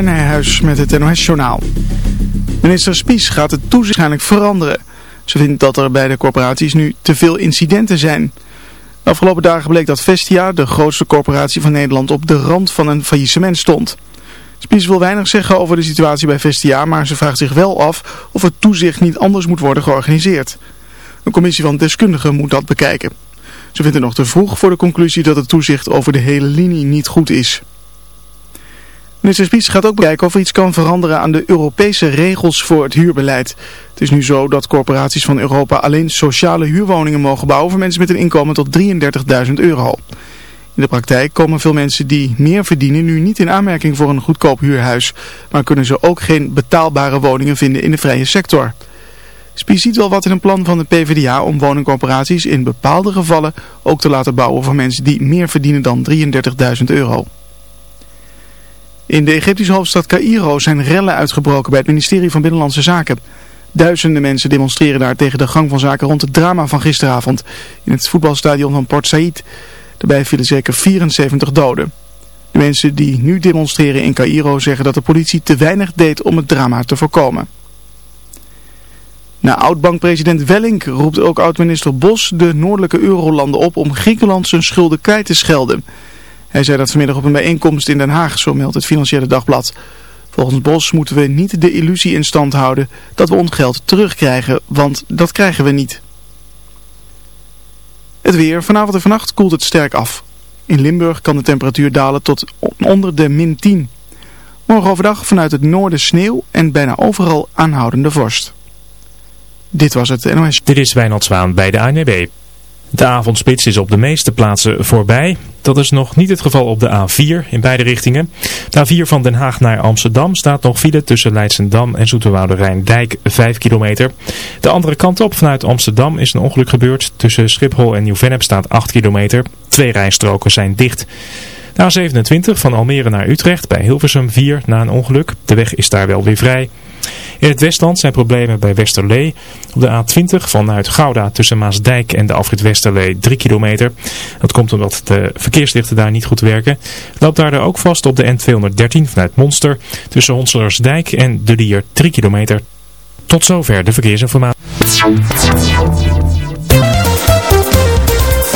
Martijn Nijhuis met het NOS-journaal. Minister Spies gaat het toezicht waarschijnlijk veranderen. Ze vindt dat er bij de corporaties nu te veel incidenten zijn. De afgelopen dagen bleek dat Vestia, de grootste corporatie van Nederland, op de rand van een faillissement stond. Spies wil weinig zeggen over de situatie bij Vestia, maar ze vraagt zich wel af of het toezicht niet anders moet worden georganiseerd. Een commissie van deskundigen moet dat bekijken. Ze vindt het nog te vroeg voor de conclusie dat het toezicht over de hele linie niet goed is. Minister Spies gaat ook bekijken of er iets kan veranderen aan de Europese regels voor het huurbeleid. Het is nu zo dat corporaties van Europa alleen sociale huurwoningen mogen bouwen voor mensen met een inkomen tot 33.000 euro. In de praktijk komen veel mensen die meer verdienen nu niet in aanmerking voor een goedkoop huurhuis, maar kunnen ze ook geen betaalbare woningen vinden in de vrije sector. Spies ziet wel wat in een plan van de PvdA om woningcorporaties in bepaalde gevallen ook te laten bouwen voor mensen die meer verdienen dan 33.000 euro. In de Egyptische hoofdstad Cairo zijn rellen uitgebroken bij het ministerie van Binnenlandse Zaken. Duizenden mensen demonstreren daar tegen de gang van zaken rond het drama van gisteravond in het voetbalstadion van Port Said. Daarbij vielen zeker 74 doden. De mensen die nu demonstreren in Cairo zeggen dat de politie te weinig deed om het drama te voorkomen. Na oud-bankpresident Wellink roept ook oud-minister Bos de noordelijke eurolanden op om Griekenland zijn schulden kwijt te schelden. Hij zei dat vanmiddag op een bijeenkomst in Den Haag, zo meldt het Financiële Dagblad. Volgens Bos moeten we niet de illusie in stand houden dat we ons geld terugkrijgen, want dat krijgen we niet. Het weer. Vanavond en vannacht koelt het sterk af. In Limburg kan de temperatuur dalen tot onder de min 10. Morgen overdag vanuit het noorden sneeuw en bijna overal aanhoudende vorst. Dit was het NOS. Dit is Wijnald Zwaan bij de ANB. De avondspits is op de meeste plaatsen voorbij. Dat is nog niet het geval op de A4 in beide richtingen. De A4 van Den Haag naar Amsterdam staat nog file tussen Leidsendam en Zoeterwoude Rijndijk 5 kilometer. De andere kant op vanuit Amsterdam is een ongeluk gebeurd. Tussen Schiphol en Nieuw-Vennep staat 8 kilometer. Twee rijstroken zijn dicht. De A27 van Almere naar Utrecht bij Hilversum 4 na een ongeluk. De weg is daar wel weer vrij. In het Westland zijn problemen bij Westerlee. Op de A20 vanuit Gouda tussen Maasdijk en de afrit Westerlee 3 kilometer. Dat komt omdat de verkeerslichten daar niet goed werken. Loopt daar ook vast op de N213 vanuit Monster tussen Honselersdijk en De Lier 3 kilometer. Tot zover de verkeersinformatie.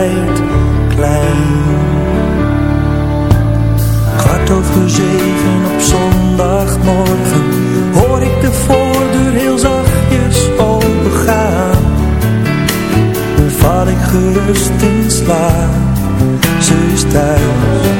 tijd klein. Kwart over zeven op zondagmorgen hoor ik de voordeur heel zachtjes opengaan. Val ik gerust in slaap, ze is thuis.